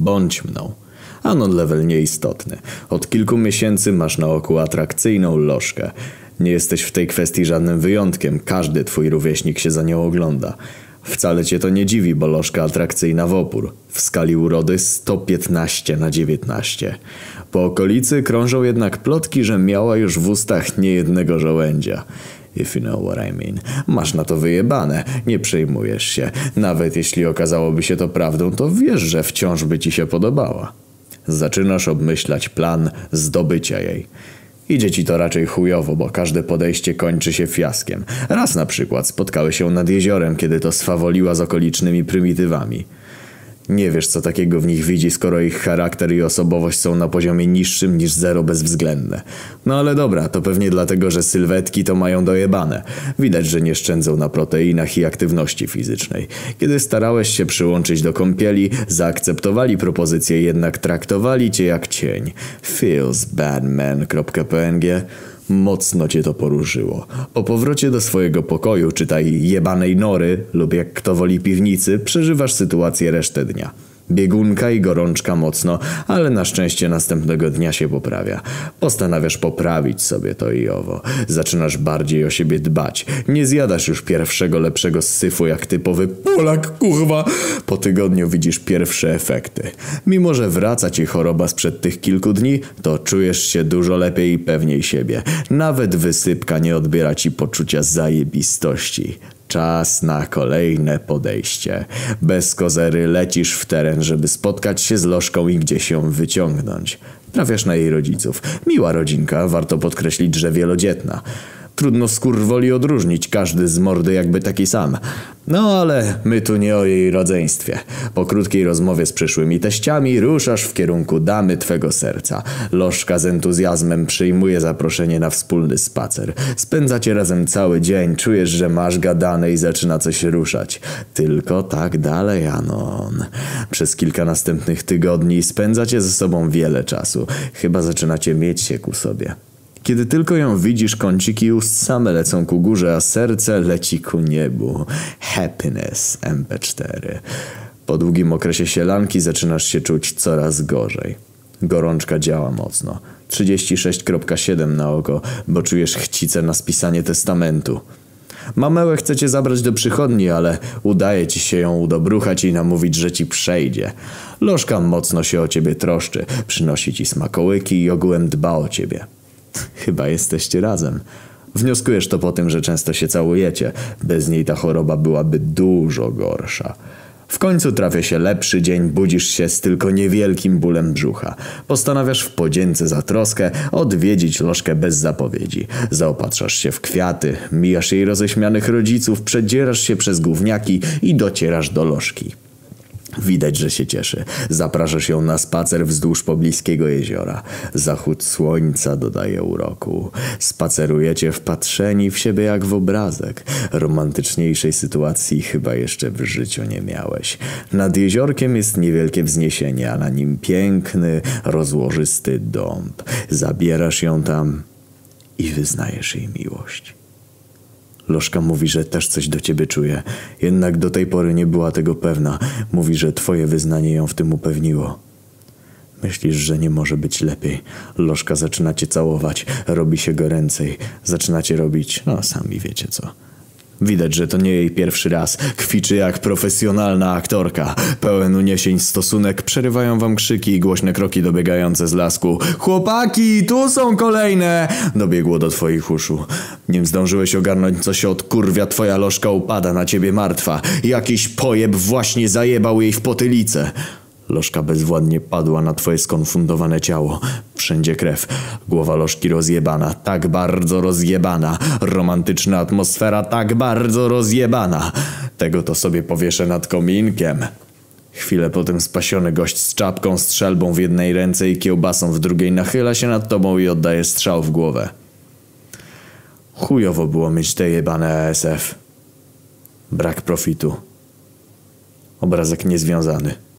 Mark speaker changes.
Speaker 1: Bądź mną. Anon level nieistotny. Od kilku miesięcy masz na oku atrakcyjną lożkę. Nie jesteś w tej kwestii żadnym wyjątkiem. Każdy twój rówieśnik się za nią ogląda. Wcale cię to nie dziwi, bo lożka atrakcyjna w opór. W skali urody 115 na 19. Po okolicy krążą jednak plotki, że miała już w ustach niejednego żołędzia. If you know what I mean. Masz na to wyjebane, nie przejmujesz się. Nawet jeśli okazałoby się to prawdą, to wiesz, że wciąż by ci się podobała. Zaczynasz obmyślać plan zdobycia jej. Idzie ci to raczej chujowo, bo każde podejście kończy się fiaskiem. Raz na przykład spotkały się nad jeziorem, kiedy to swawoliła z okolicznymi prymitywami. Nie wiesz, co takiego w nich widzi, skoro ich charakter i osobowość są na poziomie niższym niż zero bezwzględne. No ale dobra, to pewnie dlatego, że sylwetki to mają dojebane. Widać, że nie szczędzą na proteinach i aktywności fizycznej. Kiedy starałeś się przyłączyć do kąpieli, zaakceptowali propozycję, jednak traktowali cię jak cień. feelsbadman.png Mocno cię to poruszyło. Po powrocie do swojego pokoju, czytaj jebanej nory lub jak kto woli piwnicy, przeżywasz sytuację resztę dnia. Biegunka i gorączka mocno, ale na szczęście następnego dnia się poprawia. Postanawiasz poprawić sobie to i owo. Zaczynasz bardziej o siebie dbać. Nie zjadasz już pierwszego lepszego syfu jak typowy Polak, kurwa. Po tygodniu widzisz pierwsze efekty. Mimo, że wraca ci choroba sprzed tych kilku dni, to czujesz się dużo lepiej i pewniej siebie. Nawet wysypka nie odbiera ci poczucia zajebistości. Czas na kolejne podejście. Bez kozery lecisz w teren, żeby spotkać się z lożką i gdzie się wyciągnąć. Trafiasz na jej rodziców. Miła rodzinka, warto podkreślić, że wielodzietna. Trudno woli odróżnić, każdy z mordy jakby taki sam. No ale my tu nie o jej rodzeństwie. Po krótkiej rozmowie z przyszłymi teściami ruszasz w kierunku damy twego serca. Lożka z entuzjazmem przyjmuje zaproszenie na wspólny spacer. Spędzacie razem cały dzień, czujesz, że masz gadane i zaczyna coś ruszać. Tylko tak dalej, Anon. Przez kilka następnych tygodni spędzacie ze sobą wiele czasu. Chyba zaczynacie mieć się ku sobie. Kiedy tylko ją widzisz, kąciki ust same lecą ku górze, a serce leci ku niebu. Happiness MP4. Po długim okresie sielanki zaczynasz się czuć coraz gorzej. Gorączka działa mocno. 36.7 na oko, bo czujesz chcicę na spisanie testamentu. Mamełę chce cię zabrać do przychodni, ale udaje ci się ją udobruchać i namówić, że ci przejdzie. Lożka mocno się o ciebie troszczy, przynosi ci smakołyki i ogółem dba o ciebie. Chyba jesteście razem. Wnioskujesz to po tym, że często się całujecie. Bez niej ta choroba byłaby dużo gorsza. W końcu trafia się lepszy dzień, budzisz się z tylko niewielkim bólem brzucha. Postanawiasz w podzięce za troskę odwiedzić lożkę bez zapowiedzi. Zaopatrzasz się w kwiaty, mijasz jej roześmianych rodziców, przedzierasz się przez gówniaki i docierasz do lożki. Widać, że się cieszy. Zapraszasz ją na spacer wzdłuż pobliskiego jeziora. Zachód słońca dodaje uroku. Spacerujecie wpatrzeni w siebie jak w obrazek. Romantyczniejszej sytuacji chyba jeszcze w życiu nie miałeś. Nad jeziorkiem jest niewielkie wzniesienie, a na nim piękny, rozłożysty dąb. Zabierasz ją tam i wyznajesz jej miłość. Lożka mówi, że też coś do ciebie czuje. Jednak do tej pory nie była tego pewna. Mówi, że twoje wyznanie ją w tym upewniło. Myślisz, że nie może być lepiej. Lożka zaczyna cię całować, robi się goręcej. Zaczynacie robić, no sami wiecie co. Widać, że to nie jej pierwszy raz. Kwiczy jak profesjonalna aktorka. Pełen uniesień stosunek przerywają wam krzyki i głośne kroki dobiegające z lasku. Chłopaki, tu są kolejne! Dobiegło do twoich uszu. Nim zdążyłeś ogarnąć, co się odkurwia, twoja lożka upada na ciebie martwa. Jakiś pojeb właśnie zajebał jej w potylicę. Lożka bezwładnie padła na twoje skonfundowane ciało. Wszędzie krew. Głowa lożki rozjebana. Tak bardzo rozjebana. Romantyczna atmosfera tak bardzo rozjebana. Tego to sobie powieszę nad kominkiem. Chwilę potem spasiony gość z czapką, strzelbą w jednej ręce i kiełbasą w drugiej nachyla się nad tobą i oddaje strzał w głowę. Chujowo było mieć te jebane ASF. Brak profitu. Obrazek niezwiązany.